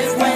is when